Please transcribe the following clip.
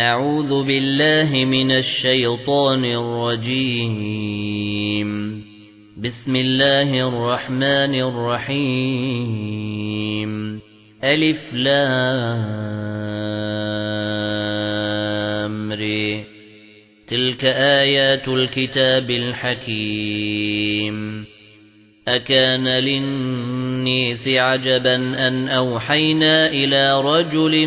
أعوذ بالله من الشيطان الرجيم. بسم الله الرحمن الرحيم. ألف لام ري تلك آيات الكتاب الحكيم. أكان للنيس عجبا أن أوحينا إلى رجل